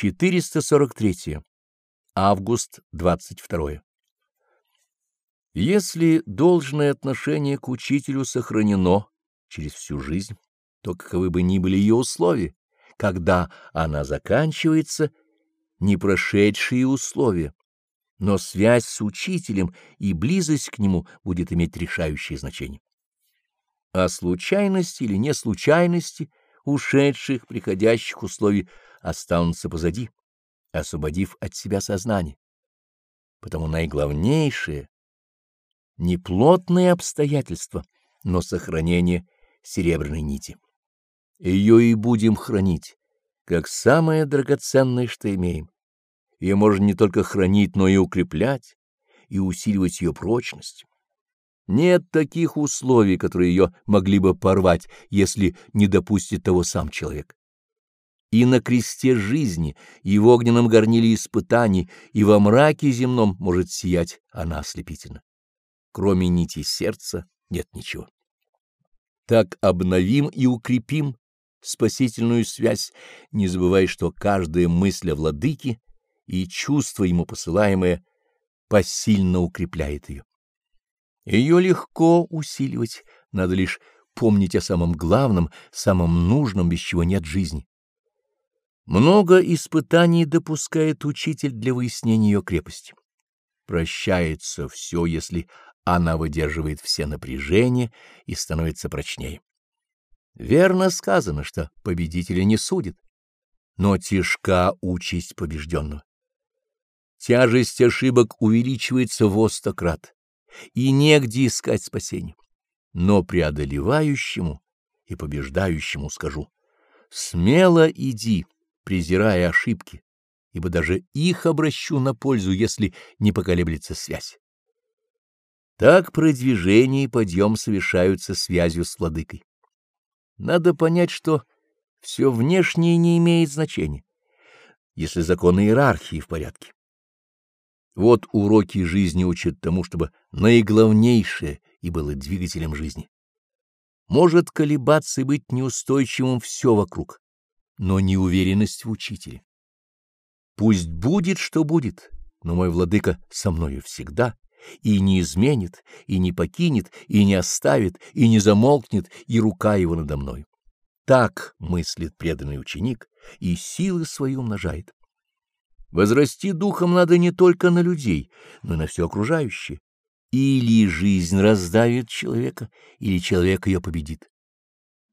443. Август 22. Если должное отношение к учителю сохранено через всю жизнь, то каковы бы ни были ее условия, когда она заканчивается, не прошедшие условия, но связь с учителем и близость к нему будет иметь решающее значение. О случайности или не случайности ушедших, приходящих условий останутся позади, освободив от себя сознание. Потому наиглавнейшее — не плотные обстоятельства, но сохранение серебряной нити. Ее и будем хранить, как самое драгоценное, что имеем. Ее можно не только хранить, но и укреплять, и усиливать ее прочность. Нет таких условий, которые ее могли бы порвать, если не допустит того сам человек. И на кресте жизни, и в огненном горниле испытаний, и во мраке земном может сиять она ослепительно. Кроме нити сердца нет ничего. Так обновим и укрепим спасительную связь, не забывая, что каждая мысль о владыке и чувство ему посылаемое посильно укрепляет ее. Ее легко усиливать, надо лишь помнить о самом главном, самом нужном, без чего нет жизни. Много испытаний допускает учитель для выяснения ее крепости. Прощается все, если она выдерживает все напряжения и становится прочнее. Верно сказано, что победителя не судит, но тяжка участь побежденного. Тяжесть ошибок увеличивается в остократ и негде искать спасения. Но преодолевающему и побеждающему скажу, смело иди, презирая ошибки, ибо даже их обращу на пользу, если не поколеблется связь. Так продвижение и подъем совершаются связью с владыкой. Надо понять, что все внешнее не имеет значения, если законы иерархии в порядке. Вот уроки жизни учат тому, чтобы наиглавнейшее и было двигателем жизни. Может колебаться и быть неустойчивым все вокруг, но неуверенность в учителе. Пусть будет, что будет, но мой владыка со мною всегда, и не изменит, и не покинет, и не оставит, и не замолкнет, и рука его надо мной. Так мыслит преданный ученик, и силы свои умножает. Возрасти духом надо не только на людей, но и на все окружающее. Или жизнь раздавит человека, или человек ее победит.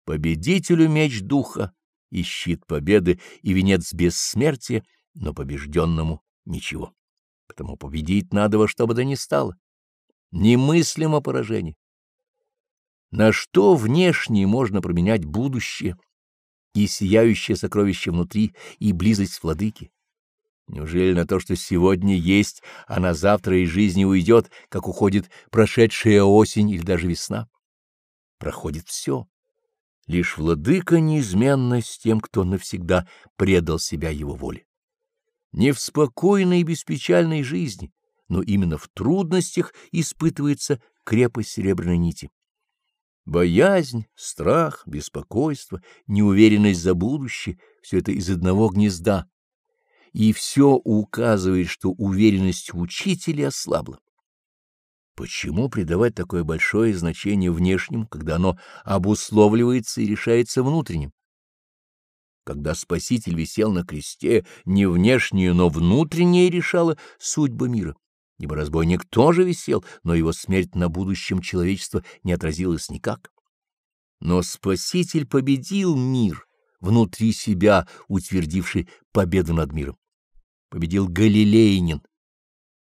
Победителю меч духа и щит победы, и венец бессмертия, но побежденному ничего. Потому победить надо во что бы то ни стало. Немыслимо поражение. На что внешнее можно променять будущее и сияющее сокровище внутри, и близость владыки? Неужели на то, что сегодня есть, а на завтра из жизни уйдет, как уходит прошедшая осень или даже весна? Проходит все. Лишь владыка неизменно с тем, кто навсегда предал себя его воле. Не в спокойной и беспечальной жизни, но именно в трудностях испытывается крепость серебряной нити. Боязнь, страх, беспокойство, неуверенность за будущее — все это из одного гнезда, и все указывает, что уверенность в учителе ослабла. Почему придавать такое большое значение внешнему, когда оно обусловливается и решается внутренним? Когда Спаситель висел на кресте, не внешнее, но внутреннее решало судьбы мира. Ибо разбойник тоже висел, но его смерть на будущем человечества не отразилась никак. Но Спаситель победил мир, внутри себя утвердивший победу над миром. Победил Галилейнин,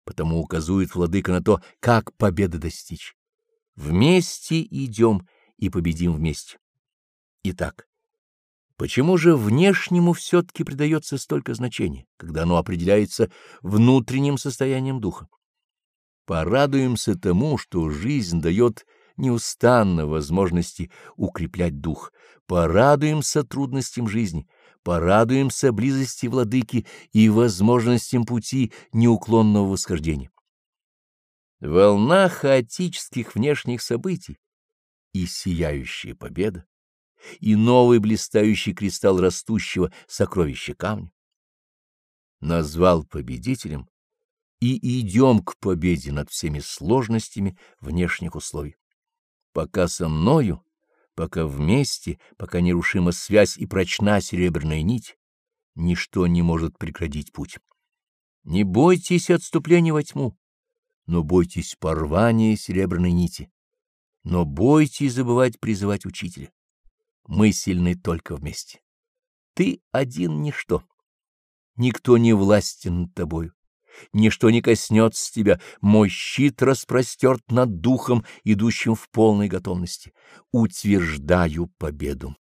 потому указывает владыка на то, как победы достичь. Вместе идем и победим вместе. Итак, почему же внешнему все-таки придается столько значения, когда оно определяется внутренним состоянием духа? Порадуемся тому, что жизнь дает неустанно возможности укреплять дух. Порадуемся трудностям жизни, порадуемся близости владыки и возможностям пути неуклонного восхождения. Волна хаотических внешних событий и сияющая победа, и новый блистающий кристалл растущего сокровища камня. назвал победителем, и идем к победе над всеми сложностями внешних условий. Пока со мною, пока вместе, пока нерушима связь и прочна серебряная нить, ничто не может преградить путь. Не бойтесь отступления во тьму, но бойтесь порвания серебряной нити, но бойтесь забывать призывать учителя. Мы сильны только вместе. Ты один ничто. Никто не властен над тобою. Ничто не коснется тебя. Мой щит распростерт над духом, идущим в полной готовности. Утверждаю победу.